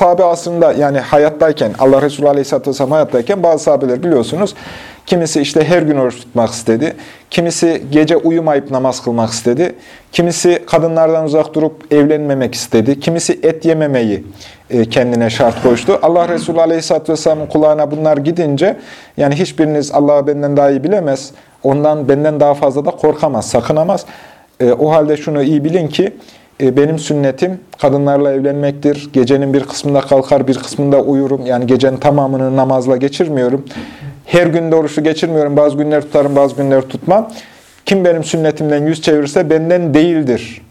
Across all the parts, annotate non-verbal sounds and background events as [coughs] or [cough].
sahabe aslında yani hayattayken, Allah Resulü Aleyhisselatü Vesselam hayattayken bazı sahabeler biliyorsunuz, kimisi işte her gün oruç tutmak istedi, kimisi gece uyumayıp namaz kılmak istedi, kimisi kadınlardan uzak durup evlenmemek istedi, kimisi et yememeyi e, kendine şart koştu. Allah Resulü Aleyhisselatü Vesselam'ın kulağına bunlar gidince, yani hiçbiriniz Allah'ı benden daha iyi bilemez, ondan benden daha fazla da korkamaz, sakınamaz. E, o halde şunu iyi bilin ki, benim sünnetim kadınlarla evlenmektir. Gecenin bir kısmında kalkar, bir kısmında uyurum. Yani gecenin tamamını namazla geçirmiyorum. Her günde oruçlu geçirmiyorum. Bazı günler tutarım, bazı günler tutmam. Kim benim sünnetimden yüz çevirirse benden değildir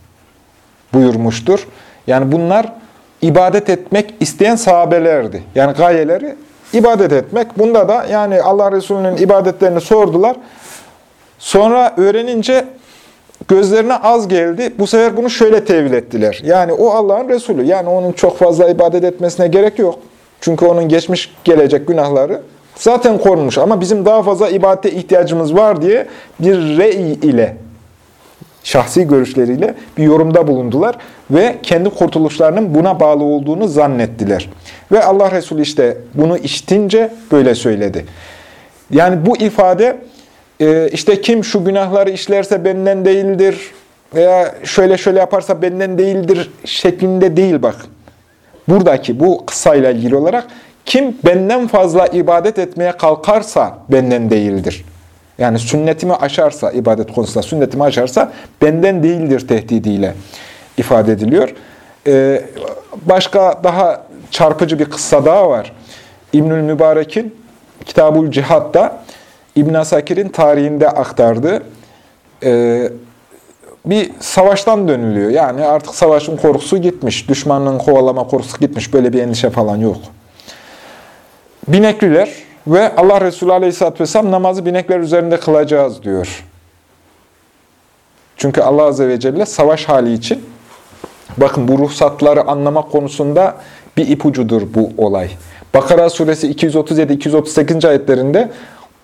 buyurmuştur. Yani bunlar ibadet etmek isteyen sahabelerdi. Yani gayeleri ibadet etmek. Bunda da yani Allah Resulü'nün ibadetlerini sordular. Sonra öğrenince gözlerine az geldi. Bu sefer bunu şöyle tevil ettiler. Yani o Allah'ın Resulü. Yani onun çok fazla ibadet etmesine gerek yok. Çünkü onun geçmiş gelecek günahları zaten korunmuş. Ama bizim daha fazla ibadete ihtiyacımız var diye bir rey ile, şahsi görüşleriyle bir yorumda bulundular. Ve kendi kurtuluşlarının buna bağlı olduğunu zannettiler. Ve Allah Resulü işte bunu işitince böyle söyledi. Yani bu ifade işte kim şu günahları işlerse benden değildir veya şöyle şöyle yaparsa benden değildir şeklinde değil bak. Buradaki bu kıssayla ilgili olarak kim benden fazla ibadet etmeye kalkarsa benden değildir. Yani sünnetimi aşarsa, ibadet konusunda sünnetimi aşarsa benden değildir tehdidiyle ifade ediliyor. Ee, başka daha çarpıcı bir kıssa daha var. İbnül Mübarek'in Kitabul Cihad'da İbn Asakir'in tarihinde aktardığı e, bir savaştan dönülüyor. Yani artık savaşın korkusu gitmiş, düşmanın kovalama korkusu gitmiş, böyle bir endişe falan yok. Binekliler ve Allah Resulü Aleyhisselatü Vesselam namazı binekler üzerinde kılacağız diyor. Çünkü Allah Azze ve Celle savaş hali için, bakın bu ruhsatları anlamak konusunda bir ipucudur bu olay. Bakara suresi 237-238. ayetlerinde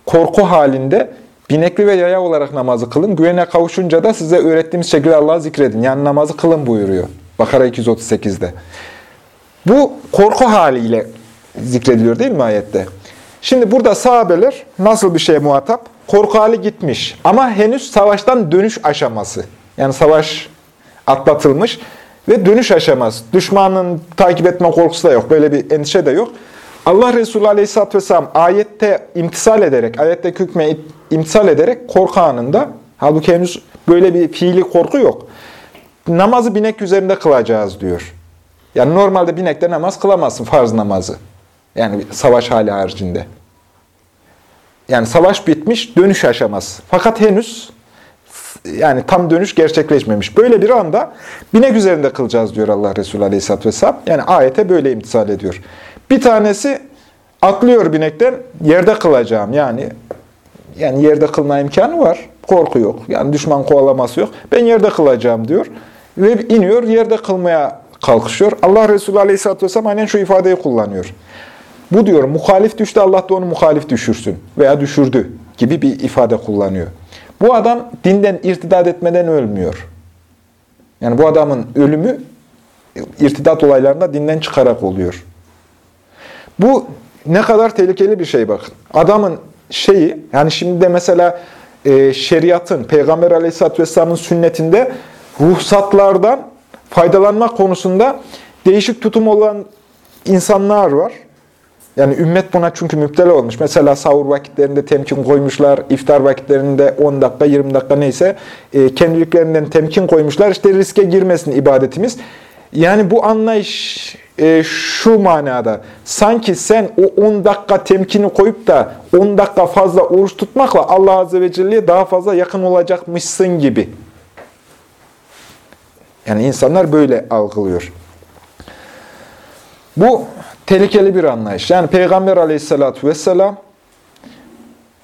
korku halinde binekli ve yaya olarak namazı kılın. Güvene kavuşunca da size öğrettiğimiz şekilde Allah'ı zikredin. Yani namazı kılın buyuruyor. Bakara 238'de. Bu korku haliyle zikrediliyor değil mi ayette? Şimdi burada sahabeler nasıl bir şeye muhatap? Korku hali gitmiş ama henüz savaştan dönüş aşaması. Yani savaş atlatılmış ve dönüş aşaması. Düşmanın takip etme korkusu da yok. Böyle bir endişe de yok. Allah Resulü Aleyhisselatü Vesselam ayette imtisal ederek, ayette hükme imtisal ederek korku anında, halbuki henüz böyle bir fiili korku yok. Namazı binek üzerinde kılacağız diyor. Yani normalde binekte namaz kılamazsın, farz namazı. Yani savaş hali haricinde. Yani savaş bitmiş, dönüş aşaması. Fakat henüz yani tam dönüş gerçekleşmemiş. Böyle bir anda binek üzerinde kılacağız diyor Allah Resulü Aleyhisselatü Vesselam. Yani ayete böyle imtisal ediyor. Bir tanesi atlıyor binekten yerde kılacağım. Yani yani yerde kılma imkanı var. Korku yok. Yani düşman kovalaması yok. Ben yerde kılacağım diyor. Ve iniyor yerde kılmaya kalkışıyor. Allah Resulü Aleyhisselatü Vesselam aynen şu ifadeyi kullanıyor. Bu diyor muhalif düştü Allah da onu muhalif düşürsün veya düşürdü gibi bir ifade kullanıyor. Bu adam dinden irtidat etmeden ölmüyor. Yani bu adamın ölümü irtidat olaylarında dinden çıkarak oluyor. Bu ne kadar tehlikeli bir şey bakın. Adamın şeyi, yani şimdi de mesela e, şeriatın, Peygamber Aleyhisselatü Vesselam'ın sünnetinde ruhsatlardan faydalanma konusunda değişik tutum olan insanlar var. Yani ümmet buna çünkü müptela olmuş. Mesela sahur vakitlerinde temkin koymuşlar, iftar vakitlerinde 10 dakika, 20 dakika neyse e, kendiliklerinden temkin koymuşlar. İşte riske girmesin ibadetimiz. Yani bu anlayış e, şu manada, sanki sen o 10 dakika temkini koyup da 10 dakika fazla oruç tutmakla Allah Azze ve Celle'ye daha fazla yakın olacakmışsın gibi. Yani insanlar böyle algılıyor. Bu tehlikeli bir anlayış. Yani Peygamber aleyhissalatü vesselam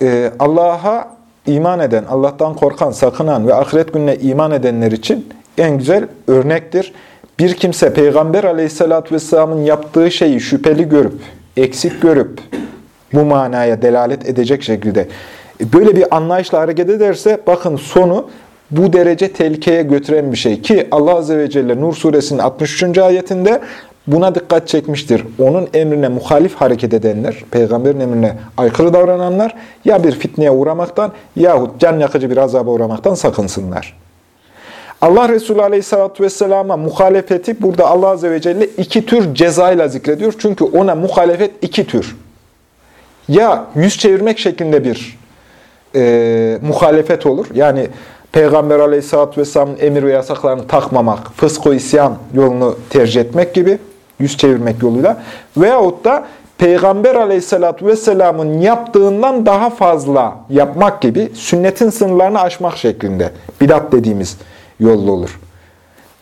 e, Allah'a iman eden, Allah'tan korkan, sakınan ve ahiret gününe iman edenler için en güzel örnektir. Bir kimse Peygamber aleyhissalatü vesselamın yaptığı şeyi şüpheli görüp, eksik görüp, bu manaya delalet edecek şekilde e, böyle bir anlayışla hareket ederse bakın sonu bu derece tehlikeye götüren bir şey. Ki Allah Azze ve Celle Nur suresinin 63. ayetinde buna dikkat çekmiştir. Onun emrine muhalif hareket edenler, peygamberin emrine aykırı davrananlar ya bir fitneye uğramaktan yahut can yakıcı bir azaba uğramaktan sakınsınlar. Allah Resulü Aleyhisselatü Vesselam'a muhalefeti burada Allah Azze ve Celle iki tür cezayla zikrediyor. Çünkü ona muhalefet iki tür. Ya yüz çevirmek şeklinde bir e, muhalefet olur. Yani Peygamber Aleyhisselatü Vesselam'ın emir ve yasaklarını takmamak, fısk isyan yolunu tercih etmek gibi, yüz çevirmek yoluyla. Veyahut da Peygamber Aleyhisselatü Vesselam'ın yaptığından daha fazla yapmak gibi sünnetin sınırlarını aşmak şeklinde. Bidat dediğimiz yollu olur.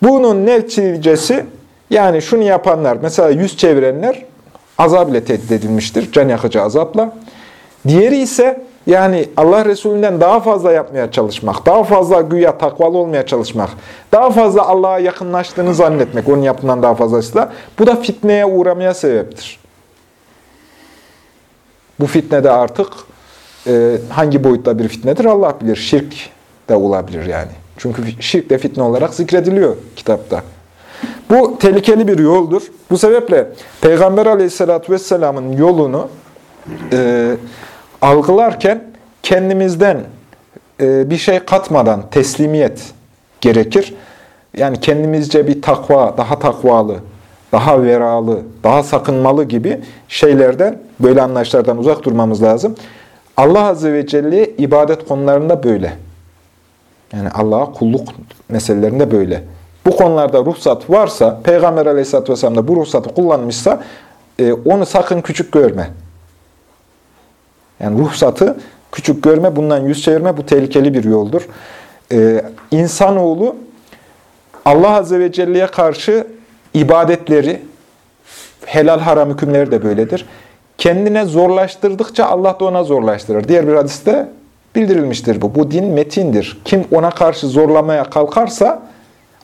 Bunun neticesi yani şunu yapanlar, mesela yüz çevirenler azab ile tehdit edilmiştir, can yakıcı azapla. Diğeri ise yani Allah Resulü'nden daha fazla yapmaya çalışmak, daha fazla güya takvalı olmaya çalışmak, daha fazla Allah'a yakınlaştığını zannetmek, onun yaptığından daha fazlasıyla, bu da fitneye uğramaya sebeptir. Bu fitne de artık e, hangi boyutta bir fitnedir Allah bilir. Şirk de olabilir yani. Çünkü şirk de fitne olarak zikrediliyor kitapta. Bu tehlikeli bir yoldur. Bu sebeple Peygamber aleyhissalatü vesselamın yolunu e, algılarken kendimizden e, bir şey katmadan teslimiyet gerekir. Yani kendimizce bir takva, daha takvalı, daha veralı, daha sakınmalı gibi şeylerden, böyle anlayışlardan uzak durmamız lazım. Allah Azze ve Celle ibadet konularında böyle. Yani Allah'a kulluk meselelerinde böyle. Bu konularda ruhsat varsa, Peygamber Aleyhisselatü Vesselam da bu ruhsatı kullanmışsa, e, onu sakın küçük görme. Yani ruhsatı küçük görme, bundan yüz çevirme, bu tehlikeli bir yoldur. Ee, insanoğlu Allah Azze ve Celle'ye karşı ibadetleri, helal haram hükümleri de böyledir. Kendine zorlaştırdıkça Allah da ona zorlaştırır. Diğer bir hadiste bildirilmiştir bu. Bu din metindir. Kim ona karşı zorlamaya kalkarsa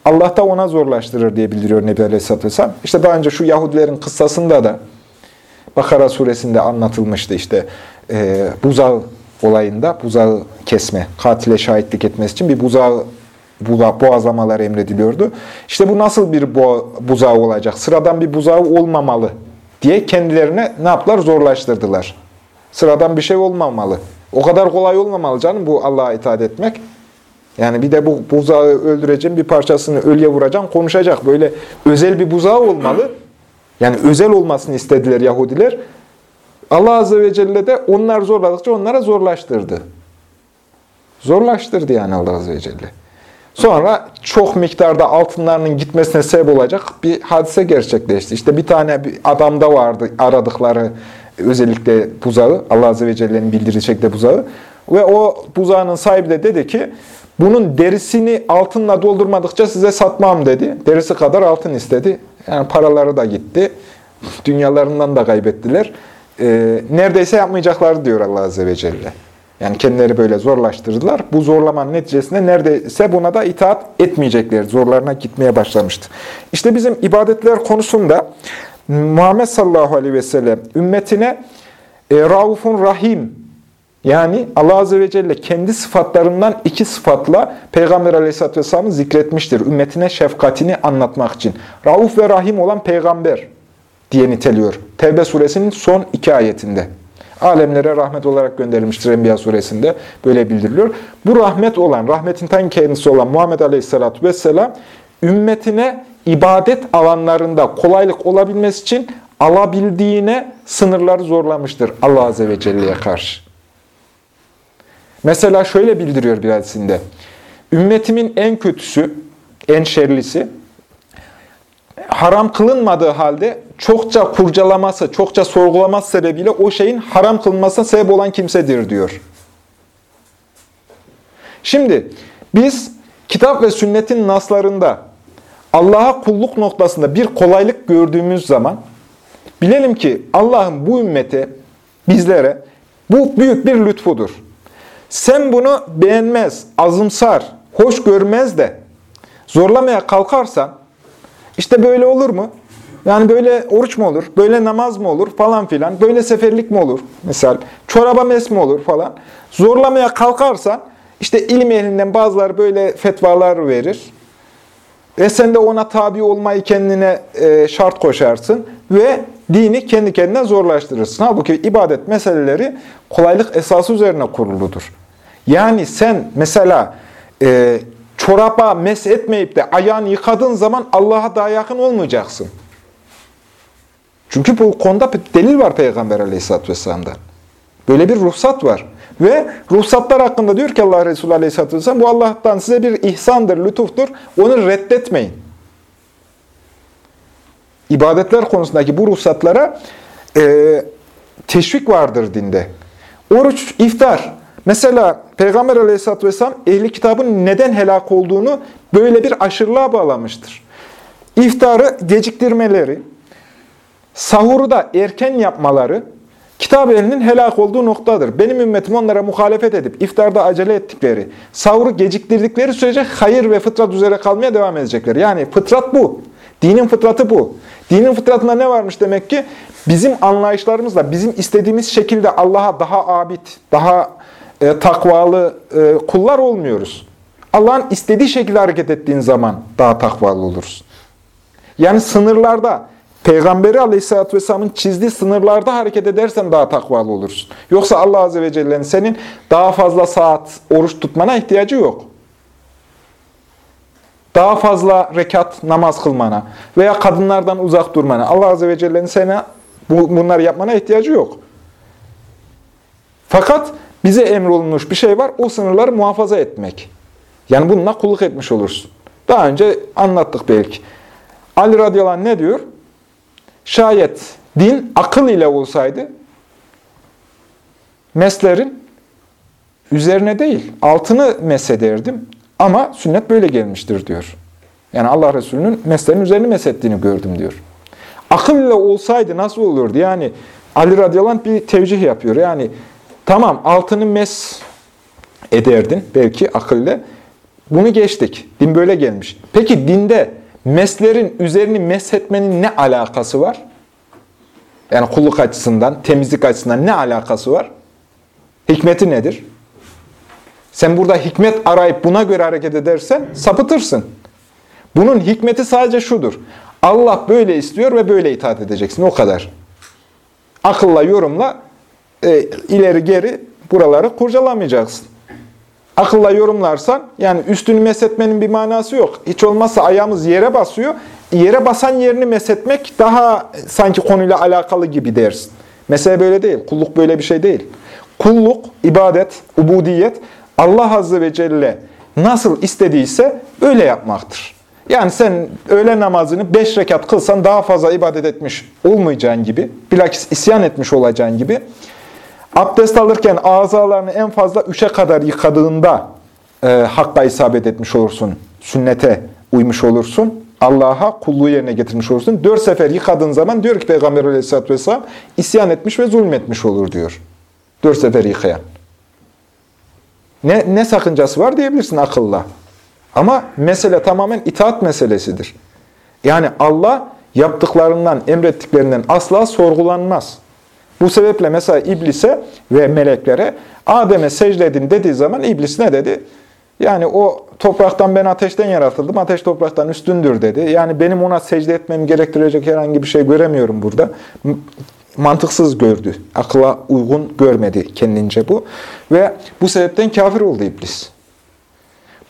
Allah da ona zorlaştırır diye bildiriyor Nebi Aleyhisselatü Vesselam. İşte daha önce şu Yahudilerin kıssasında da Bakara suresinde anlatılmıştı işte e, buzağı olayında buzağı kesme, katile şahitlik etmesi için bir buzağı boğazlamalar emrediliyordu. İşte bu nasıl bir buzağı olacak? Sıradan bir buzağı olmamalı diye kendilerine ne yaptılar? Zorlaştırdılar. Sıradan bir şey olmamalı. O kadar kolay olmamalı canım bu Allah'a itaat etmek. Yani bir de bu buzağı öldüreceğim, bir parçasını ölüye vuracağım, konuşacak. Böyle özel bir buzağı olmalı. Yani özel olmasını istediler Yahudiler. Allah Azze ve Celle de onlar zorladıkça onlara zorlaştırdı. Zorlaştırdı yani Allah Azze ve Celle. Sonra çok miktarda altınlarının gitmesine sebep olacak bir hadise gerçekleşti. İşte bir tane bir adamda vardı aradıkları özellikle buzağı, Allah Azze ve Celle'nin bildirdiği şekilde buzağı. Ve o buzağının sahibi de dedi ki, bunun derisini altınla doldurmadıkça size satmam dedi. Derisi kadar altın istedi. Yani paraları da gitti. Dünyalarından da kaybettiler. Ee, neredeyse yapmayacaklar diyor Allah Azze ve Celle. Yani kendileri böyle zorlaştırdılar. Bu zorlamanın neticesinde neredeyse buna da itaat etmeyecekler. Zorlarına gitmeye başlamıştı. İşte bizim ibadetler konusunda Muhammed sallallahu aleyhi ve sellem ümmetine e, Raufun Rahim yani Allah Azze ve Celle kendi sıfatlarından iki sıfatla Peygamber Aleyhisselatü Vesselam'ı zikretmiştir. Ümmetine şefkatini anlatmak için. Rauf ve Rahim olan peygamber diye niteliyor. Tevbe suresinin son iki ayetinde. Alemlere rahmet olarak gönderilmiştir Enbiya suresinde. Böyle bildiriliyor. Bu rahmet olan, rahmetin tan kendisi olan Muhammed Aleyhisselatü Vesselam ümmetine ibadet alanlarında kolaylık olabilmesi için alabildiğine sınırları zorlamıştır Allah Azze ve Celle'ye karşı. Mesela şöyle bildiriyor bir hadisinde. Ümmetimin en kötüsü, en şerlisi, haram kılınmadığı halde çokça kurcalaması, çokça sorgulaması sebebiyle o şeyin haram kılınmasına sebep olan kimsedir diyor. Şimdi biz kitap ve sünnetin naslarında Allah'a kulluk noktasında bir kolaylık gördüğümüz zaman bilelim ki Allah'ın bu ümmete, bizlere bu büyük bir lütfudur. Sen bunu beğenmez, azımsar, hoş görmez de zorlamaya kalkarsan, işte böyle olur mu? Yani böyle oruç mu olur, böyle namaz mı olur falan filan, böyle seferlik mi olur? Misal çoraba mes mi olur falan. Zorlamaya kalkarsan, işte ilim ehlinden bazıları böyle fetvalar verir. Ve sen de ona tabi olmayı kendine e, şart koşarsın ve dini kendi kendine zorlaştırırsın. Halbuki ibadet meseleleri kolaylık esası üzerine kuruludur. Yani sen mesela e, çoraba mes etmeyip de ayağını yıkadığın zaman Allah'a daha yakın olmayacaksın. Çünkü bu konuda delil var Peygamber aleyhisselatü vesselam'dan. Böyle bir ruhsat var. Ve ruhsatlar hakkında diyor ki Allah Resulü aleyhisselatü vesselam, bu Allah'tan size bir ihsandır, lütuftur, onu reddetmeyin. İbadetler konusundaki bu ruhsatlara e, teşvik vardır dinde. Oruç, iftar. Mesela Peygamber aleyhisselatü vesselam ehli kitabın neden helak olduğunu böyle bir aşırılığa bağlamıştır. İftarı geciktirmeleri, sahuru da erken yapmaları, kitap ehlinin helak olduğu noktadır. Benim ümmetim onlara muhalefet edip iftarda acele ettikleri, sahuru geciktirdikleri sürece hayır ve fıtrat üzere kalmaya devam edecekler. Yani fıtrat bu. Dinin fıtratı bu. Dinin fıtratında ne varmış demek ki? Bizim anlayışlarımızla, bizim istediğimiz şekilde Allah'a daha abid, daha e, takvalı e, kullar olmuyoruz. Allah'ın istediği şekilde hareket ettiğin zaman daha takvalı oluruz. Yani sınırlarda, Peygamberi Aleyhisselatü Vesselam'ın çizdiği sınırlarda hareket edersen daha takvalı olursun. Yoksa Allah Azze ve Celle'nin senin daha fazla saat oruç tutmana ihtiyacı yok. Daha fazla rekat namaz kılmana veya kadınlardan uzak durmana, Allah Azze ve Celle'nin sana bunları yapmana ihtiyacı yok. Fakat bize emrolunmuş bir şey var, o sınırları muhafaza etmek. Yani bununla kulluk etmiş olursun. Daha önce anlattık belki. Ali radıyallahu anh ne diyor? Şayet din akıl ile olsaydı, meslerin üzerine değil, altını mesederdim. Ama sünnet böyle gelmiştir diyor. Yani Allah Resulü'nün meslerin üzerine mesettiğini gördüm diyor. Akıl ile olsaydı nasıl olurdu? Yani Ali radıyallahu bir tevcih yapıyor. Yani tamam altını mes ederdin belki akıl ile. Bunu geçtik. Din böyle gelmiş. Peki dinde meslerin üzerini meshetmenin ne alakası var? Yani kulluk açısından, temizlik açısından ne alakası var? Hikmeti nedir? Sen burada hikmet arayıp buna göre hareket edersen sapıtırsın. Bunun hikmeti sadece şudur. Allah böyle istiyor ve böyle itaat edeceksin. O kadar. Akılla, yorumla e, ileri geri buraları kurcalamayacaksın. Akılla yorumlarsan, yani üstünü mesetmenin bir manası yok. Hiç olmazsa ayağımız yere basıyor. Yere basan yerini mesetmek daha sanki konuyla alakalı gibi dersin. Mesele böyle değil. Kulluk böyle bir şey değil. Kulluk, ibadet, ubudiyet Allah Azze ve Celle nasıl istediyse öyle yapmaktır. Yani sen öğle namazını beş rekat kılsan daha fazla ibadet etmiş olmayacağın gibi, bilakis isyan etmiş olacağın gibi, abdest alırken azalarını en fazla üçe kadar yıkadığında e, hakka isabet etmiş olursun, sünnete uymuş olursun, Allah'a kulluğu yerine getirmiş olursun. Dört sefer yıkadığın zaman diyor ki Peygamber aleyhisselatü vesselam, isyan etmiş ve zulmetmiş olur diyor. Dört sefer yıkayan. Ne, ne sakıncası var diyebilirsin akılla. Ama mesele tamamen itaat meselesidir. Yani Allah yaptıklarından, emrettiklerinden asla sorgulanmaz. Bu sebeple mesela iblise ve meleklere Adem'e secde edin dediği zaman iblis ne dedi? Yani o topraktan ben ateşten yaratıldım, ateş topraktan üstündür dedi. Yani benim ona secde etmemi gerektirecek herhangi bir şey göremiyorum burada mantıksız gördü. Akla uygun görmedi kendince bu. Ve bu sebepten kafir oldu iblis.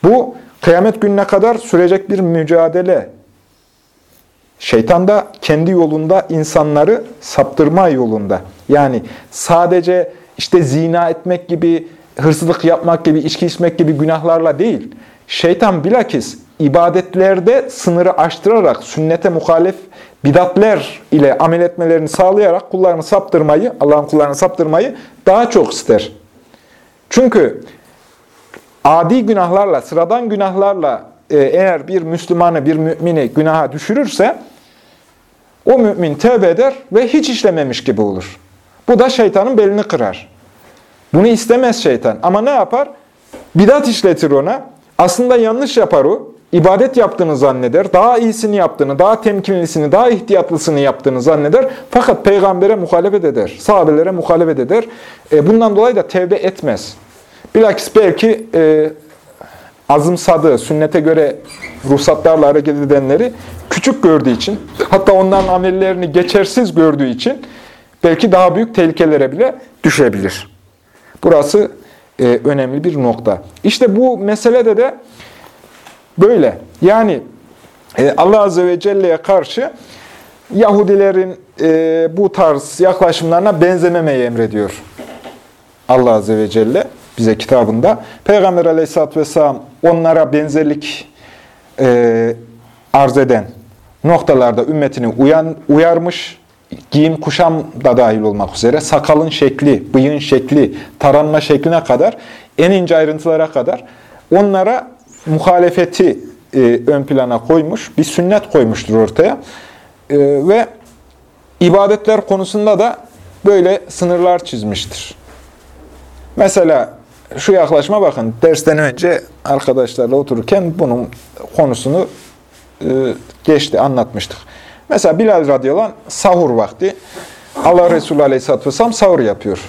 Bu kıyamet gününe kadar sürecek bir mücadele. Şeytan da kendi yolunda insanları saptırma yolunda. Yani sadece işte zina etmek gibi, hırsızlık yapmak gibi, içki içmek gibi günahlarla değil. Şeytan bilakis ibadetlerde sınırı aştırarak, sünnete muhalif bidatler ile amel etmelerini sağlayarak kullarını saptırmayı, Allah'ın kullarını saptırmayı daha çok ister. Çünkü adi günahlarla, sıradan günahlarla e, eğer bir Müslümanı, bir mümini günaha düşürürse, o mümin tövbe eder ve hiç işlememiş gibi olur. Bu da şeytanın belini kırar. Bunu istemez şeytan. Ama ne yapar? Bidat işletir ona. Aslında yanlış yapar o ibadet yaptığını zanneder, daha iyisini yaptığını, daha temkinlisini, daha ihtiyatlısını yaptığını zanneder. Fakat peygambere muhalefet eder, sahabelere muhalefet eder. E, bundan dolayı da tevbe etmez. Bilakis belki e, azımsadığı, sünnete göre ruhsatlarla hareket edenleri küçük gördüğü için, hatta onların amellerini geçersiz gördüğü için belki daha büyük tehlikelere bile düşebilir. Burası e, önemli bir nokta. İşte bu meselede de böyle. Yani e, Allah Azze ve Celle'ye karşı Yahudilerin e, bu tarz yaklaşımlarına benzememeyi emrediyor. Allah Azze ve Celle bize kitabında. Peygamber Aleyhisselatü vesselam onlara benzerlik e, arz eden noktalarda ümmetini uyan, uyarmış, giyim kuşam da dahil olmak üzere, sakalın şekli, bıyığın şekli, taranma şekline kadar, en ince ayrıntılara kadar onlara muhalefeti e, ön plana koymuş, bir sünnet koymuştur ortaya. E, ve ibadetler konusunda da böyle sınırlar çizmiştir. Mesela şu yaklaşma bakın, dersten önce arkadaşlarla otururken bunun konusunu e, geçti, anlatmıştık. Mesela Bilal radıyallahu anh sahur vakti Allah Resulü aleyhisselatü vesselam sahur yapıyor.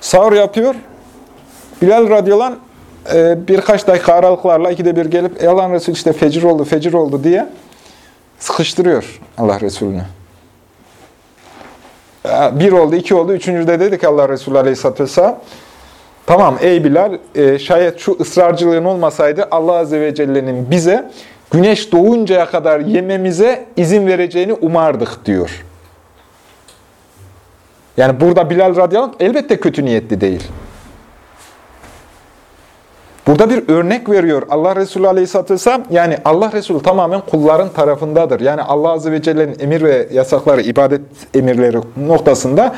Sahur yapıyor. Bilal radıyallahu anh e, birkaç dakika aralıklarla ikide bir gelip Allah'ın Resulü işte fecir oldu, fecir oldu diye sıkıştırıyor Allah Resulü'nü. Bir oldu, iki oldu, üçüncüde dedi ki Allah Resulü Aleyhisselatü Vesselam, tamam ey Bilal, e, şayet şu ısrarcılığın olmasaydı Allah Azze ve Celle'nin bize güneş doğuncaya kadar yememize izin vereceğini umardık diyor. Yani burada Bilal radıyallahu anh elbette kötü niyetli değil. Burada bir örnek veriyor Allah Resulü Aleyhisselatü Vesselam. Yani Allah Resulü tamamen kulların tarafındadır. Yani Allah Azze ve Celle'nin emir ve yasakları, ibadet emirleri noktasında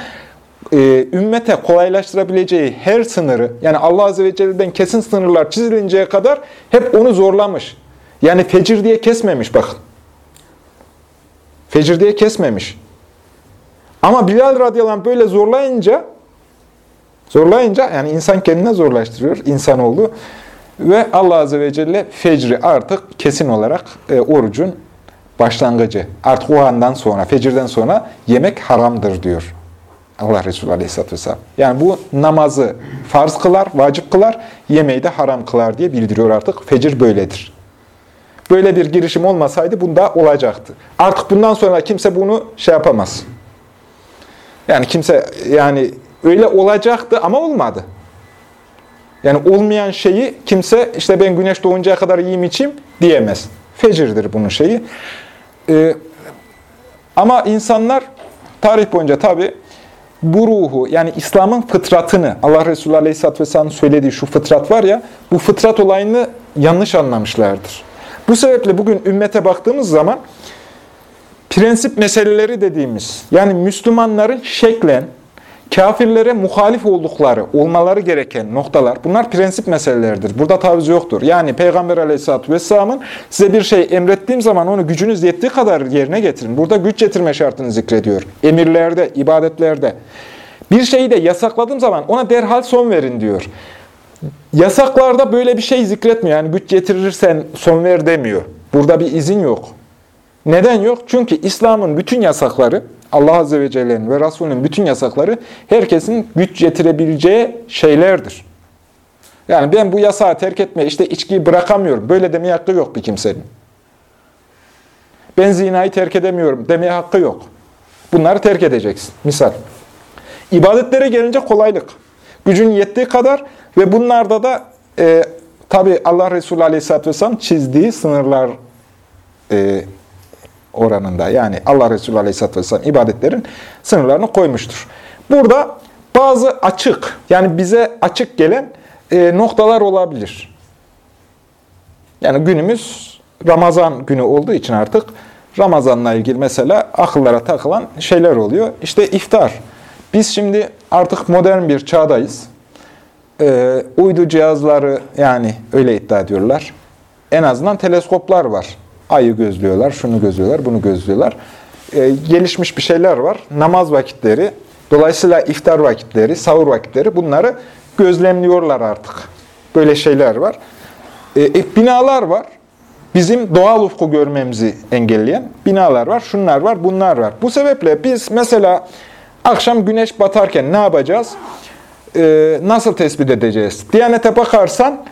e, ümmete kolaylaştırabileceği her sınırı, yani Allah Azze ve Celle'den kesin sınırlar çizilinceye kadar hep onu zorlamış. Yani fecir diye kesmemiş bakın. Fecir diye kesmemiş. Ama Bilal radıyallahu anh böyle zorlayınca Zorlayınca yani insan kendine zorlaştırıyor insanoğlu. Ve Allah Azze ve Celle fecri artık kesin olarak e, orucun başlangıcı. Artık o andan sonra, fecirden sonra yemek haramdır diyor. Allah Resulü Aleyhisselatü Vesselam. Yani bu namazı farz kılar, vacip kılar, yemeği de haram kılar diye bildiriyor artık. Fecir böyledir. Böyle bir girişim olmasaydı bunda olacaktı. Artık bundan sonra kimse bunu şey yapamaz. Yani kimse yani öyle olacaktı ama olmadı. Yani olmayan şeyi kimse işte ben güneş doğuncaya kadar yiyeyim içeyim diyemez. Fecirdir bunun şeyi. Ee, ama insanlar tarih boyunca tabi bu ruhu yani İslam'ın fıtratını Allah Resulü Aleyhisselatü Vesselam'ın söylediği şu fıtrat var ya bu fıtrat olayını yanlış anlamışlardır. Bu sebeple bugün ümmete baktığımız zaman prensip meseleleri dediğimiz yani Müslümanların şeklen kafirlere muhalif oldukları, olmaları gereken noktalar, bunlar prensip meseleleridir. Burada taviz yoktur. Yani Peygamber aleyhissalatü vesselamın size bir şey emrettiğim zaman onu gücünüz yettiği kadar yerine getirin. Burada güç getirme şartını zikrediyor. Emirlerde, ibadetlerde. Bir şeyi de yasakladığım zaman ona derhal son verin diyor. Yasaklarda böyle bir şey zikretmiyor. Yani güç getirirsen son ver demiyor. Burada bir izin yok. Neden yok? Çünkü İslam'ın bütün yasakları, Allah Azze ve Celle'nin ve Resulünün bütün yasakları herkesin güç getirebileceği şeylerdir. Yani ben bu yasağı terk etme, işte içkiyi bırakamıyorum. Böyle demeye hakkı yok bir kimsenin. Ben zinayı terk edemiyorum demeye hakkı yok. Bunları terk edeceksin. Misal. İbadetlere gelince kolaylık. Gücün yettiği kadar ve bunlarda da e, tabi Allah Resulü Aleyhisselatü Vesselam çizdiği sınırlar e, oranında. Yani Allah Resulü Aleyhisselatü Vesselam ibadetlerin sınırlarını koymuştur. Burada bazı açık, yani bize açık gelen e, noktalar olabilir. Yani günümüz Ramazan günü olduğu için artık Ramazan'la ilgili mesela akıllara takılan şeyler oluyor. İşte iftar. Biz şimdi artık modern bir çağdayız. Ee, uydu cihazları yani öyle iddia ediyorlar. En azından teleskoplar var. Ayı gözlüyorlar, şunu gözlüyorlar, bunu gözlüyorlar. Ee, gelişmiş bir şeyler var. Namaz vakitleri, dolayısıyla iftar vakitleri, sahur vakitleri bunları gözlemliyorlar artık. Böyle şeyler var. Ee, binalar var. Bizim doğal ufku görmemizi engelleyen binalar var, şunlar var, bunlar var. Bu sebeple biz mesela akşam güneş batarken ne yapacağız? Ee, nasıl tespit edeceğiz? Diyanete bakarsan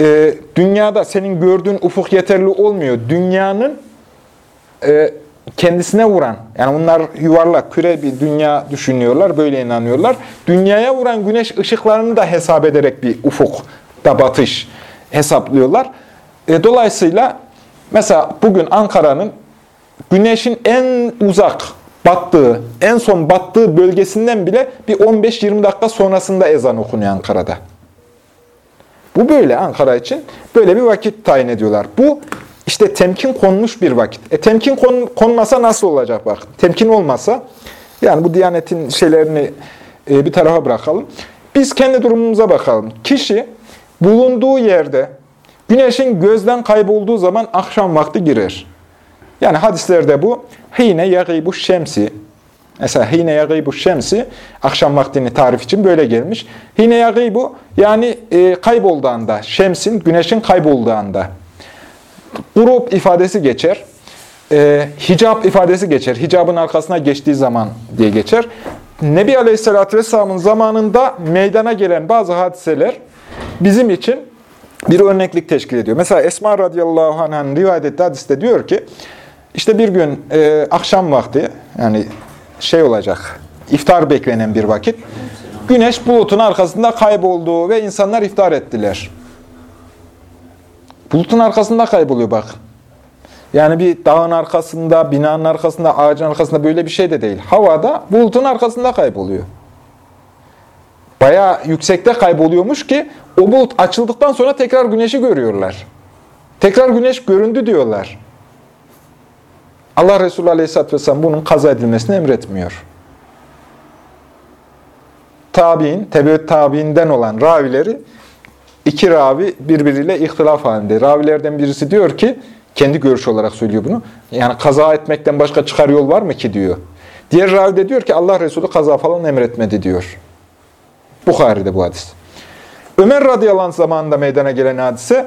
e, dünyada senin gördüğün ufuk yeterli olmuyor. Dünyanın e, kendisine vuran, yani bunlar yuvarlak, küre bir dünya düşünüyorlar, böyle inanıyorlar. Dünyaya vuran güneş ışıklarını da hesap ederek bir ufuk da batış hesaplıyorlar. E, dolayısıyla mesela bugün Ankara'nın güneşin en uzak battığı, en son battığı bölgesinden bile bir 15-20 dakika sonrasında ezan okunuyor Ankara'da. Bu böyle Ankara için. Böyle bir vakit tayin ediyorlar. Bu işte temkin konmuş bir vakit. E, temkin kon, konmasa nasıl olacak bak. Temkin olmasa, yani bu Diyanet'in şeylerini e, bir tarafa bırakalım. Biz kendi durumumuza bakalım. Kişi bulunduğu yerde güneşin gözden kaybolduğu zaman akşam vakti girer. Yani hadislerde bu hine yagîbu şemsi Mesela hine yagîbu şemsi akşam vaktini tarif için böyle gelmiş. Hine yagîbu yani e, kaybolduğunda, şemsin, güneşin kaybolduğunda. Grup ifadesi geçer. E, hicap ifadesi geçer. Hicabın arkasına geçtiği zaman diye geçer. Nebi Aleyhisselatü Vesselam'ın zamanında meydana gelen bazı hadiseler bizim için bir örneklik teşkil ediyor. Mesela Esma radıyallahu anh'ın rivayet ettiği hadiste diyor ki, işte bir gün e, akşam vakti, yani şey olacak, iftar beklenen bir vakit, güneş bulutun arkasında kayboldu ve insanlar iftar ettiler. Bulutun arkasında kayboluyor bak. Yani bir dağın arkasında, binanın arkasında, ağacın arkasında böyle bir şey de değil. Havada bulutun arkasında kayboluyor. Bayağı yüksekte kayboluyormuş ki o bulut açıldıktan sonra tekrar güneşi görüyorlar. Tekrar güneş göründü diyorlar. Allah Resulü Aleyhisselatü Vesselam bunun kaza edilmesini emretmiyor. Tabi'in, tebeüt tabi'inden olan ravileri iki ravi birbiriyle ihtilaf halinde. Ravilerden birisi diyor ki, kendi görüş olarak söylüyor bunu. Yani kaza etmekten başka çıkar yol var mı ki diyor. Diğer ravi de diyor ki Allah Resulü kaza falan emretmedi diyor. Bukhari'de bu hadis. Ömer radıyallahu anh zamanında meydana gelen hadise,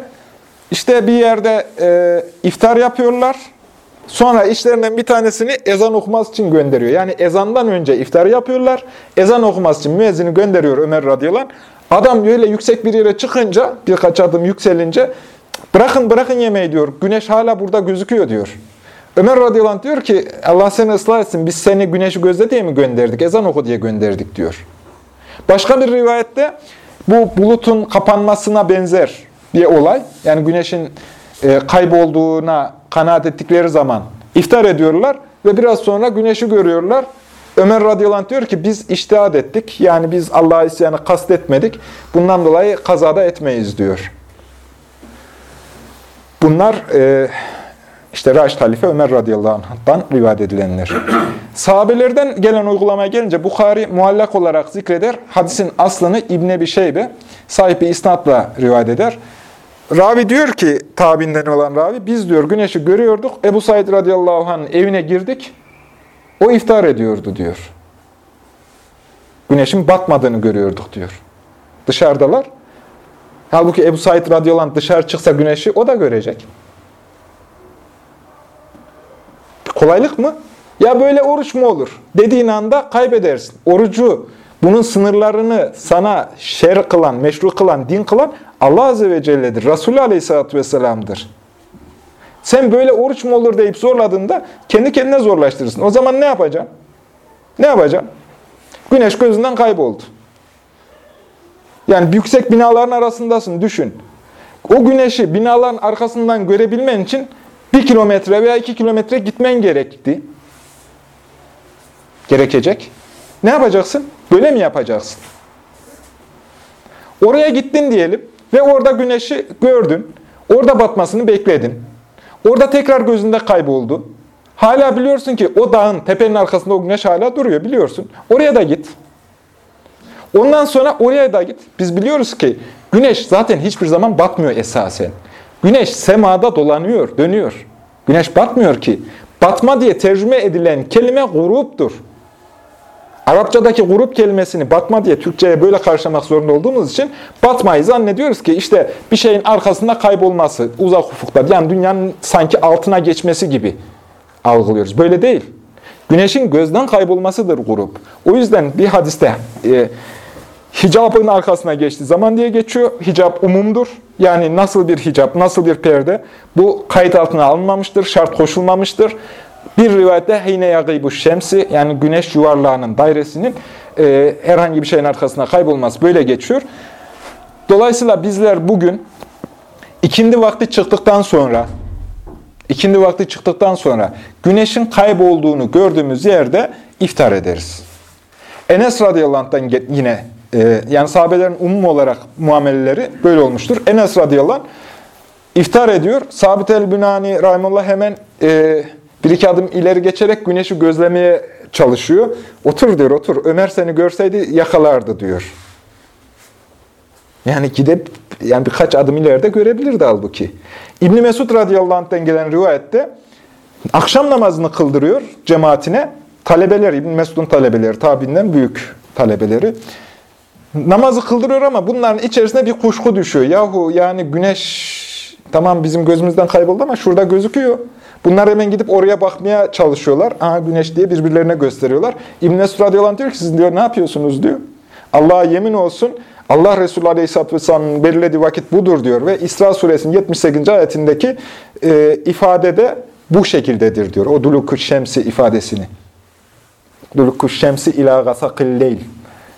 işte bir yerde e, iftar yapıyorlar. Sonra işlerinden bir tanesini ezan okuması için gönderiyor. Yani ezandan önce iftar yapıyorlar. Ezan okuması için müezzini gönderiyor Ömer radıyallahu anh. Adam böyle yüksek bir yere çıkınca, birkaç adım yükselince, bırakın bırakın yemeği diyor. Güneş hala burada gözüküyor diyor. Ömer radıyallahu anh diyor ki, Allah seni ıslah etsin, biz seni güneşi gözle diye mi gönderdik, ezan oku diye gönderdik diyor. Başka bir rivayette bu bulutun kapanmasına benzer bir olay. Yani güneşin e, kaybolduğuna kanaat ettikleri zaman iftar ediyorlar ve biraz sonra güneşi görüyorlar. Ömer radıyallahu anh diyor ki biz iştihad ettik. Yani biz Allah'a isyanı kastetmedik. Bundan dolayı kazada etmeyiz diyor. Bunlar e, işte Raşid Halife Ömer radıyallahu anh'tan rivayet edilenler. [clears throat] Sahabelerden gelen uygulamaya gelince Bukhari muallak olarak zikreder. Hadisin aslını İbn bir Şeybe sahibi isnatla rivayet eder. Ravi diyor ki, tabinden olan ravi, biz diyor güneşi görüyorduk. Ebu Said radıyallahu anh'ın evine girdik. O iftar ediyordu diyor. Güneşin batmadığını görüyorduk diyor. Dışarıdalar. Halbuki Ebu Said radıyallahu anh dışarı çıksa güneşi o da görecek. Kolaylık mı? Ya böyle oruç mu olur? Dediğin anda kaybedersin. Orucu, bunun sınırlarını sana şer kılan, meşru kılan, din kılan Allah Azze ve Celle'dir. Resulü Aleyhisselatü Vesselam'dır. Sen böyle oruç mu olur deyip zorladığında kendi kendine zorlaştırırsın. O zaman ne yapacaksın? Ne yapacaksın? Güneş gözünden kayboldu. Yani yüksek binaların arasındasın, düşün. O güneşi binaların arkasından görebilmen için bir kilometre veya iki kilometre gitmen gerekti. Gerekecek. Ne yapacaksın? Böyle mi yapacaksın? Oraya gittin diyelim ve orada güneşi gördün. Orada batmasını bekledin. Orada tekrar gözünde kayboldu. Hala biliyorsun ki o dağın tepenin arkasında o güneş hala duruyor biliyorsun. Oraya da git. Ondan sonra oraya da git. Biz biliyoruz ki güneş zaten hiçbir zaman batmıyor esasen. Güneş semada dolanıyor, dönüyor. Güneş batmıyor ki. Batma diye tercüme edilen kelime gruptur. Arapçadaki grup kelimesini batma diye Türkçe'ye böyle karşılamak zorunda olduğumuz için batmayı zannediyoruz ki işte bir şeyin arkasında kaybolması, uzak ufukta yani dünyanın sanki altına geçmesi gibi algılıyoruz. Böyle değil. Güneşin gözden kaybolmasıdır grup. O yüzden bir hadiste e, hicabın arkasına geçti zaman diye geçiyor. Hicap umumdur. Yani nasıl bir hicap, nasıl bir perde bu kayıt altına alınmamıştır, şart koşulmamıştır. Bir rivayette heyne yagîbu şemsi yani güneş yuvarlağının dairesinin e, herhangi bir şeyin arkasına kaybolması böyle geçiyor. Dolayısıyla bizler bugün ikindi vakti çıktıktan sonra ikindi vakti çıktıktan sonra güneşin kaybolduğunu gördüğümüz yerde iftar ederiz. Enes radıyallahu anh'tan yine e, yani sahabelerin umum olarak muameleleri böyle olmuştur. Enes radıyallahu anh iftar ediyor. Sabit el-Bünani rahimullah hemen e, bir iki adım ileri geçerek güneşi gözlemeye çalışıyor. Otur diyor, otur. Ömer seni görseydi yakalardı diyor. Yani gidip yani birkaç adım ileride görebilirdi halbuki. İbn Mesud radıyallahu anh'ten gelen rivayette akşam namazını kıldırıyor cemaatine. Talebeler, İbn Mesud'un talebeleri, tabinden büyük talebeleri. Namazı kıldırıyor ama bunların içerisinde bir kuşku düşüyor. Yahu yani güneş tamam bizim gözümüzden kayboldu ama şurada gözüküyor. Bunlar hemen gidip oraya bakmaya çalışıyorlar. Aha güneş diye birbirlerine gösteriyorlar. İbn Mesud radıyallahu anh diyor ki siz diyor ne yapıyorsunuz diyor. Allah'a yemin olsun Allah Resulü Aleyhisselatü Vesselam'ın belirlediği vakit budur diyor ve İsra suresinin 78. ayetindeki e, ifadede bu şekildedir diyor. O duluk şemsi ifadesini. duluk şemsi ila gasakil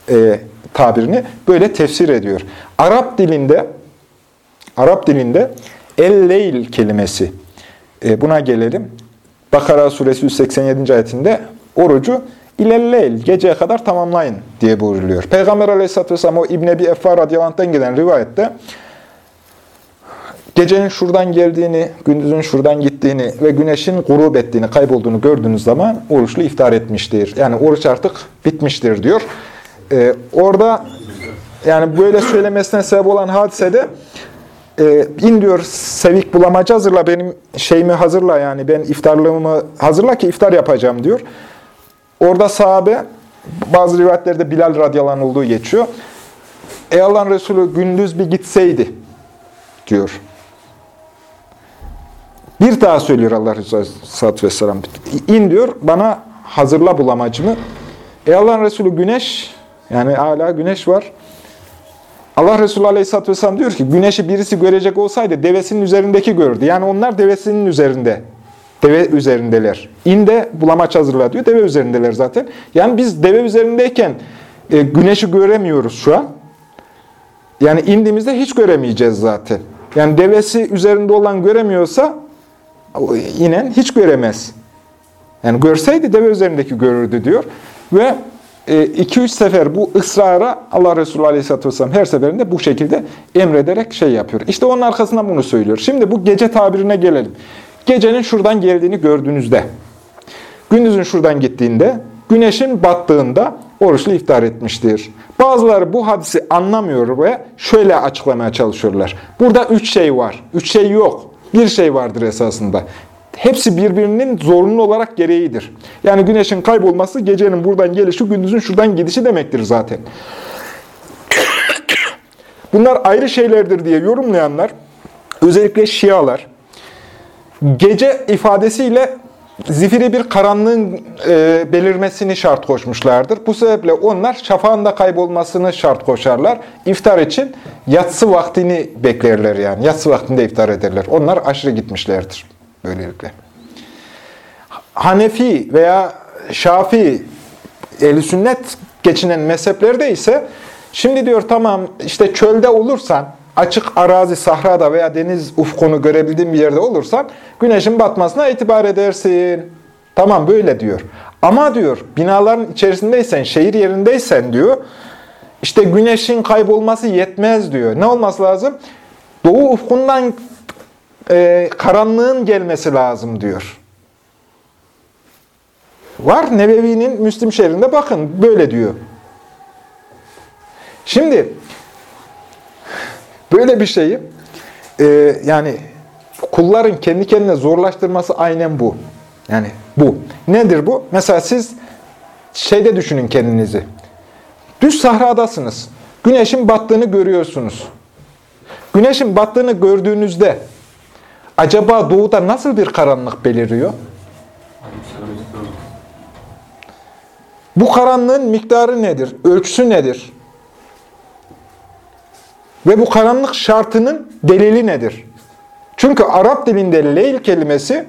e, tabirini böyle tefsir ediyor. Arap dilinde Arap dilinde el-leyl kelimesi e, buna gelelim. Bakara suresi 187. ayetinde orucu İlelleyl, geceye kadar tamamlayın diye buyuruluyor. Peygamber aleyhisselatü vesselam o İbn Ebi Effar radıyallahu gelen rivayette gecenin şuradan geldiğini, gündüzün şuradan gittiğini ve güneşin grup ettiğini, kaybolduğunu gördüğünüz zaman oruçlu iftar etmiştir. Yani oruç artık bitmiştir diyor. Ee, orada yani böyle söylemesine sebep olan hadisede e, in diyor sevik bulamacı hazırla benim şeyimi hazırla yani ben iftarlığımı hazırla ki iftar yapacağım diyor. Orada sahabe, bazı rivayetlerde Bilal radıyallahu olduğu geçiyor. Ey Allah'ın Resulü gündüz bir gitseydi diyor. Bir daha söylüyor Allah Resulü sallallahu vesselam. İn diyor bana hazırla bulamacımı. Ey Allah'ın Resulü güneş, yani hala güneş var. Allah Resulü Aleyhisselatü Vesselam diyor ki, güneşi birisi görecek olsaydı devesinin üzerindeki gördü. Yani onlar devesinin üzerinde Deve üzerindeler. İn de bulamaç hazırla diyor. Deve üzerindeler zaten. Yani biz deve üzerindeyken e, güneşi göremiyoruz şu an. Yani indiğimizde hiç göremeyeceğiz zaten. Yani devesi üzerinde olan göremiyorsa inen hiç göremez. Yani görseydi deve üzerindeki görürdü diyor. Ve 2-3 e, sefer bu ısrara Allah Resulü Aleyhisselatü Vesselam her seferinde bu şekilde emrederek şey yapıyor. İşte onun arkasından bunu söylüyor. Şimdi bu gece tabirine gelelim. Gecenin şuradan geldiğini gördüğünüzde, gündüzün şuradan gittiğinde, güneşin battığında oruçlu iftar etmiştir. Bazıları bu hadisi anlamıyor ve şöyle açıklamaya çalışıyorlar. Burada üç şey var. Üç şey yok. Bir şey vardır esasında. Hepsi birbirinin zorunlu olarak gereğidir. Yani güneşin kaybolması gecenin buradan gelişi, gündüzün şuradan gidişi demektir zaten. [coughs] Bunlar ayrı şeylerdir diye yorumlayanlar, özellikle Şialar, gece ifadesiyle zifiri bir karanlığın e, belirmesini şart koşmuşlardır. Bu sebeple onlar şafağın da kaybolmasını şart koşarlar. İftar için yatsı vaktini beklerler yani. Yatsı vaktinde iftar ederler. Onlar aşırı gitmişlerdir böylelikle. Hanefi veya Şafi, eli sünnet geçinen mezheplerde ise şimdi diyor tamam işte çölde olursan açık arazi, sahrada veya deniz ufkunu görebildiğin bir yerde olursan güneşin batmasına itibar edersin. Tamam böyle diyor. Ama diyor binaların içerisindeysen, şehir yerindeysen diyor işte güneşin kaybolması yetmez diyor. Ne olması lazım? Doğu ufkundan e, karanlığın gelmesi lazım diyor. Var Nebevi'nin Müslim şehrinde bakın böyle diyor. Şimdi Böyle bir şeyi e, yani kulların kendi kendine zorlaştırması aynen bu. Yani bu. Nedir bu? Mesela siz şeyde düşünün kendinizi. Düz sahradasınız. Güneşin battığını görüyorsunuz. Güneşin battığını gördüğünüzde acaba doğuda nasıl bir karanlık beliriyor? Bu karanlığın miktarı nedir? Ölçüsü nedir? Ve bu karanlık şartının delili nedir? Çünkü Arap dilinde leyl kelimesi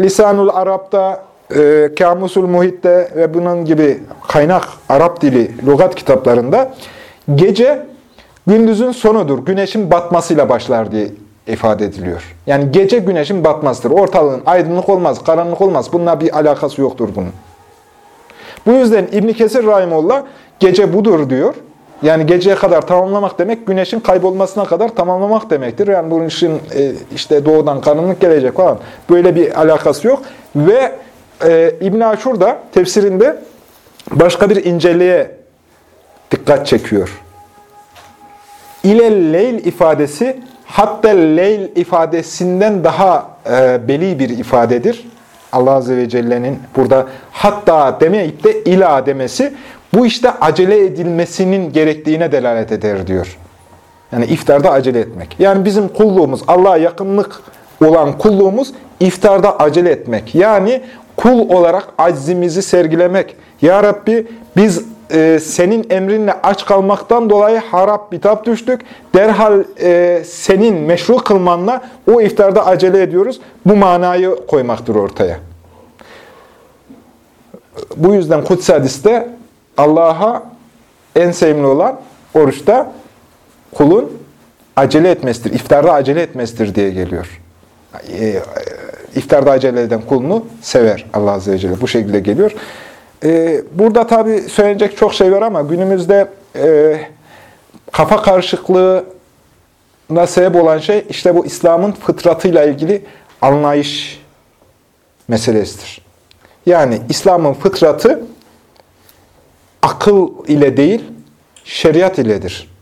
Lisanul Arap'ta, e, Kamusul Muhit'te ve bunun gibi kaynak Arap dili lügat kitaplarında gece gündüzün sonudur. Güneşin batmasıyla başlar diye ifade ediliyor. Yani gece güneşin batmasıdır. Ortalığın aydınlık olmaz, karanlık olmaz. Bununla bir alakası yoktur bunun. Bu yüzden İbn Kesir Rahimullah gece budur diyor. Yani geceye kadar tamamlamak demek, güneşin kaybolmasına kadar tamamlamak demektir. Yani bunun için e, işte doğudan karanlık gelecek falan. Böyle bir alakası yok. Ve e, İbn Aşur da tefsirinde başka bir inceliğe dikkat çekiyor. İlel leyl ifadesi hatta leyl ifadesinden daha e, beli bir ifadedir. Allah Azze ve Celle'nin burada hatta demeyip de ila demesi bu işte acele edilmesinin gerektiğine delalet eder diyor. Yani iftarda acele etmek. Yani bizim kulluğumuz, Allah'a yakınlık olan kulluğumuz iftarda acele etmek. Yani kul olarak aczimizi sergilemek. Ya Rabbi biz e, senin emrinle aç kalmaktan dolayı harap bitap düştük. Derhal e, senin meşru kılmanla o iftarda acele ediyoruz. Bu manayı koymaktır ortaya. Bu yüzden Kudüs hadiste Allah'a en sevimli olan oruçta kulun acele etmesidir. İftarda acele etmesidir diye geliyor. E, iftarda acele eden kulunu sever Allah Azze ve Celle. Bu şekilde geliyor. E, burada tabii söylenecek çok şey var ama günümüzde e, kafa karışıklığına sebep olan şey işte bu İslam'ın fıtratıyla ilgili anlayış meselesidir. Yani İslam'ın fıtratı akıl ile değil, şeriat iledir.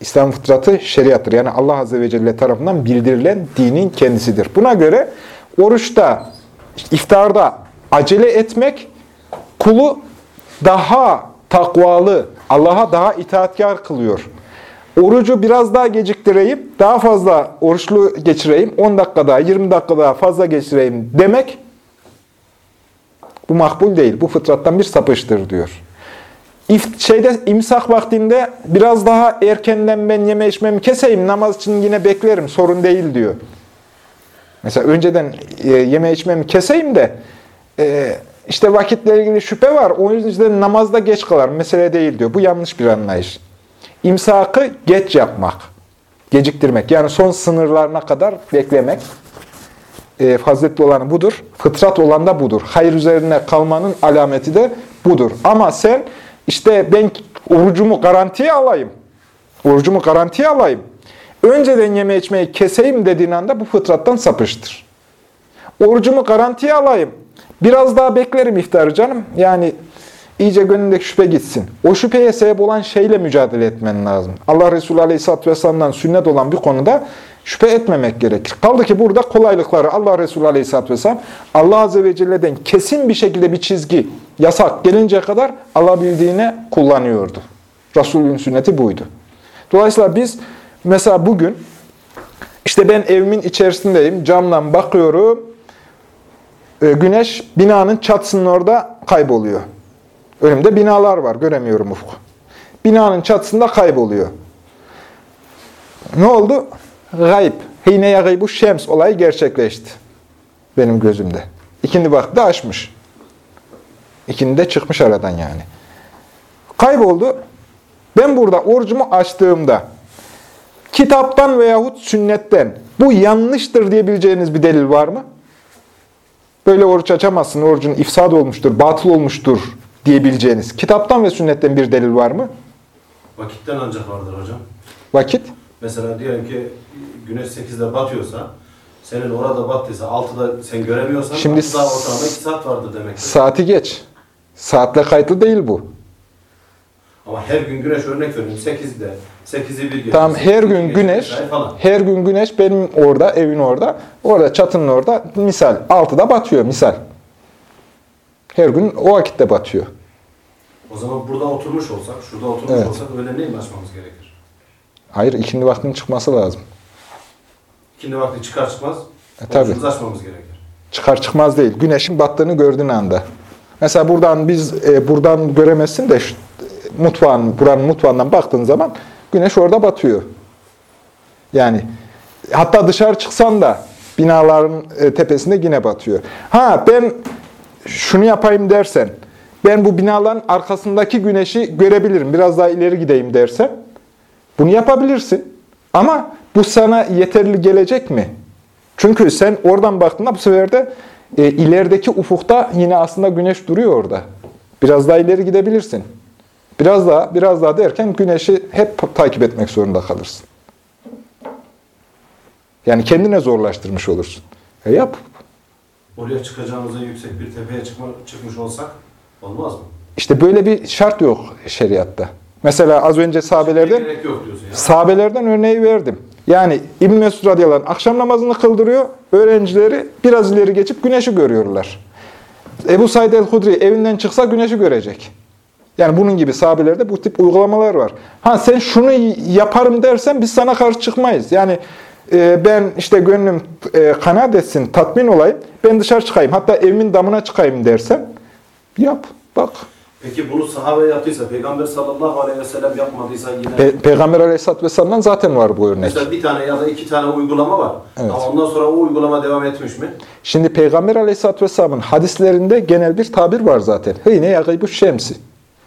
İslam fıtratı şeriattır. Yani Allah Azze ve Celle tarafından bildirilen dinin kendisidir. Buna göre oruçta, iftarda acele etmek kulu daha takvalı, Allah'a daha itaatkar kılıyor. Orucu biraz daha geciktireyim, daha fazla oruçlu geçireyim, 10 dakika daha, 20 dakika daha fazla geçireyim demek bu makbul değil. Bu fıtrattan bir sapıştır diyor. İft, şeyde imsak vaktinde biraz daha erkenden ben yeme içmemi keseyim, namaz için yine beklerim, sorun değil diyor. Mesela önceden e, yeme içmemi keseyim de e, işte vakitle ilgili şüphe var. O yüzden namazda geç kalar. Mesele değil diyor. Bu yanlış bir anlayış. İmsakı geç yapmak. Geciktirmek. Yani son sınırlarına kadar beklemek. E, faziletli olanı budur. Fıtrat olan da budur. Hayır üzerine kalmanın alameti de budur. Ama sen işte ben orucumu garantiye alayım. Orucumu garantiye alayım. Önceden yeme içmeyi keseyim dediğin anda bu fıtrattan sapıştır. Orucumu garantiye alayım. Biraz daha beklerim iftarı canım. Yani iyice gönlündeki şüphe gitsin. O şüpheye sebep olan şeyle mücadele etmen lazım. Allah Resulü Aleyhisselatü Vesselam'dan sünnet olan bir konuda şüphe etmemek gerekir. Kaldı ki burada kolaylıkları Allah Resulü Aleyhisselatü Vesselam Allah Azze ve Celle'den kesin bir şekilde bir çizgi, yasak gelinceye kadar alabildiğine kullanıyordu. Resulün sünneti buydu. Dolayısıyla biz mesela bugün işte ben evimin içerisindeyim, camdan bakıyorum, güneş binanın çatısının orada kayboluyor. Önümde binalar var, göremiyorum ufku. Binanın çatısında kayboluyor. Ne oldu? Gayb, hine ya bu şems olayı gerçekleşti. Benim gözümde. İkindi vakti açmış. İkindi de çıkmış aradan yani. Kayboldu. Ben burada orucumu açtığımda kitaptan veyahut sünnetten bu yanlıştır diyebileceğiniz bir delil var mı? Böyle oruç açamazsın, orucun ifsad olmuştur, batıl olmuştur diyebileceğiniz kitaptan ve sünnetten bir delil var mı? Vakitten ancak vardır hocam. Vakit? Mesela diyelim ki güneş 8'de batıyorsa, senin orada battıysa 6'da sen göremiyorsan Şimdi daha ortalama 2 saat vardır demektir. Saati geç. Saatle kayıtlı değil bu. Ama her gün güneş örnek veriyorum 8'de, 8'i bir geçiyor. Tamam her gün güneş, her gün güneş benim orada, evin orada, orada çatının orada misal 6'da batıyor misal. Her gün o vakitte batıyor. O zaman burada oturmuş olsak, şurada oturmuş Evet. olsak öğlenleyin mi açmamız gerekir? Hayır ikindi vaktinin çıkması lazım. İkindi vakti çıkar çıkmaz E, tabii. açmamız gerekir. Çıkar çıkmaz değil. Güneşin battığını gördüğün anda. Mesela buradan biz e, buradan göremezsin de mutfağın, buranın mutfağından baktığın zaman güneş orada batıyor. Yani hatta dışarı çıksan da binaların e, tepesinde yine batıyor. Ha ben şunu yapayım dersen, ben bu binaların arkasındaki güneşi görebilirim, biraz daha ileri gideyim dersen, bunu yapabilirsin. Ama bu sana yeterli gelecek mi? Çünkü sen oradan baktığında bu sefer de e, ilerideki ufukta yine aslında güneş duruyor orada. Biraz daha ileri gidebilirsin. Biraz daha, biraz daha derken güneşi hep takip etmek zorunda kalırsın. Yani kendine zorlaştırmış olursun. E yap. Oraya çıkacağımıza yüksek bir tepeye çıkma, çıkmış olsak olmaz mı? İşte böyle bir şart yok şeriatta. Mesela az önce sahabelerden. Sahabelerden örneği verdim. Yani İbn Mesud radıyallahu anh akşam namazını kıldırıyor. Öğrencileri biraz ileri geçip güneşi görüyorlar. Ebu Said el-Hudri evinden çıksa güneşi görecek. Yani bunun gibi sahabelerde bu tip uygulamalar var. Ha sen şunu yaparım dersen biz sana karşı çıkmayız. Yani e, ben işte gönlüm e, kanaat etsin, tatmin olayım. Ben dışarı çıkayım. Hatta evimin damına çıkayım dersen yap, bak. Peki bunu sahabe yaptıysa, Peygamber sallallahu aleyhi ve sellem yapmadıysa yine... Pe- Peygamber aleyhisselatü vesselam'dan zaten var bu örnek. Mesela bir tane ya da iki tane uygulama var. Evet. Ama ondan sonra o uygulama devam etmiş mi? Şimdi Peygamber Aleyhisselatü Vesselam'ın hadislerinde genel bir tabir var zaten. Heyne ya gıybu şemsi.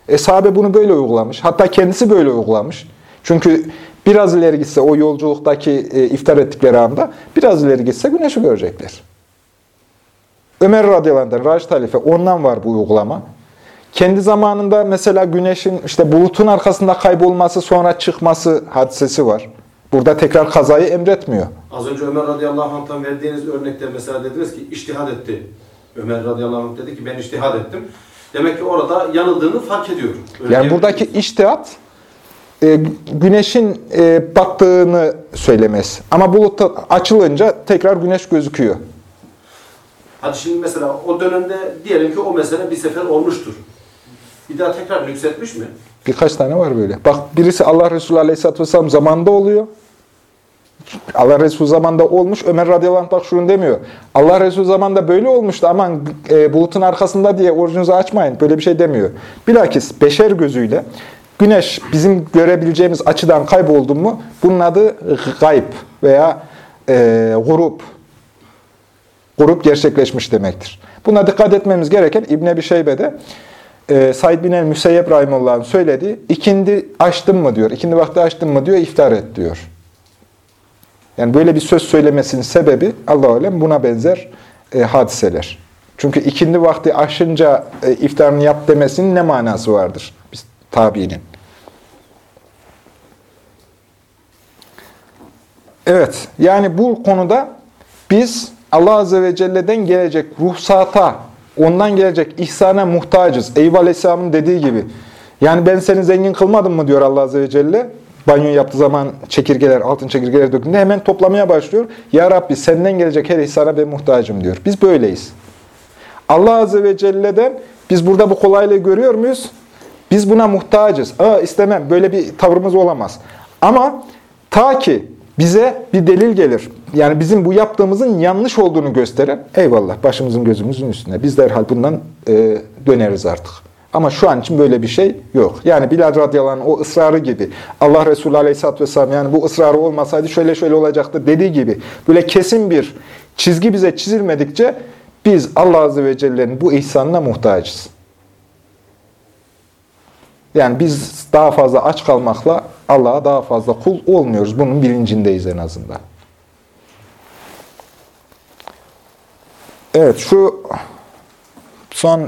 E sahabe bunu böyle uygulamış. Hatta kendisi böyle uygulamış. Çünkü biraz ileri gitse o yolculuktaki e, iftar ettikleri anda biraz ileri gitse güneşi görecekler. Ömer radıyallahu anh, Raşid ondan var bu uygulama. Kendi zamanında mesela güneşin işte bulutun arkasında kaybolması sonra çıkması hadisesi var. Burada tekrar kazayı emretmiyor. Az önce Ömer radıyallahu anh'tan verdiğiniz örnekte mesela dediniz ki iştihad etti. Ömer radıyallahu anh dedi ki ben iştihad ettim. Demek ki orada yanıldığını fark ediyor. Öyle Yani buradaki iştihat e, güneşin e, battığını söylemez. Ama bulut açılınca tekrar güneş gözüküyor. Hadi şimdi mesela o dönemde diyelim ki o mesele bir sefer olmuştur. Bir daha tekrar nüksetmiş mi? Birkaç tane var böyle. Bak birisi Allah Resulü Aleyhisselatü Vesselam zamanında oluyor. Allah Resulü zamanında olmuş. Ömer radıyallahu anh bak şunu demiyor. Allah Resulü zamanında böyle olmuştu. Aman e, bulutun arkasında diye orucunuzu açmayın. Böyle bir şey demiyor. Bilakis beşer gözüyle güneş bizim görebileceğimiz açıdan kayboldu mu bunun adı gayb veya e, grup. Grup gerçekleşmiş demektir. Buna dikkat etmemiz gereken İbn Ebi Şeybe'de e, Said bin el-Müseyyep Rahimullah'ın söylediği ikindi açtın mı diyor, ikindi vakti açtın mı diyor, iftar et diyor. Yani böyle bir söz söylemesinin sebebi Allah alem buna benzer e, hadiseler. Çünkü ikindi vakti aşınca e, iftarını yap demesinin ne manası vardır biz tabiinin? Evet, yani bu konuda biz Allah Azze ve Celle'den gelecek ruhsata, ondan gelecek ihsana muhtacız. Eyüp Aleyhisselam'ın dediği gibi. Yani ben seni zengin kılmadım mı diyor Allah Azze ve Celle. Banyo yaptığı zaman çekirgeler, altın çekirgeler döküldüğünde hemen toplamaya başlıyor. Ya Rabbi senden gelecek her ihsana ben muhtacım diyor. Biz böyleyiz. Allah Azze ve Celle'den biz burada bu kolaylığı görüyor muyuz? Biz buna muhtacız. Aa istemem. Böyle bir tavrımız olamaz. Ama ta ki bize bir delil gelir. Yani bizim bu yaptığımızın yanlış olduğunu gösteren eyvallah başımızın gözümüzün üstünde. Biz derhal bundan e, döneriz artık. Ama şu an için böyle bir şey yok. Yani Bilal radıyallahu o ısrarı gibi. Allah Resulü aleyhisselatü vesselam yani bu ısrarı olmasaydı şöyle şöyle olacaktı dediği gibi. Böyle kesin bir çizgi bize çizilmedikçe biz Allah Azze ve Celle'nin bu ihsanına muhtacız. Yani biz daha fazla aç kalmakla Allah'a daha fazla kul olmuyoruz. Bunun bilincindeyiz en azından. Evet şu son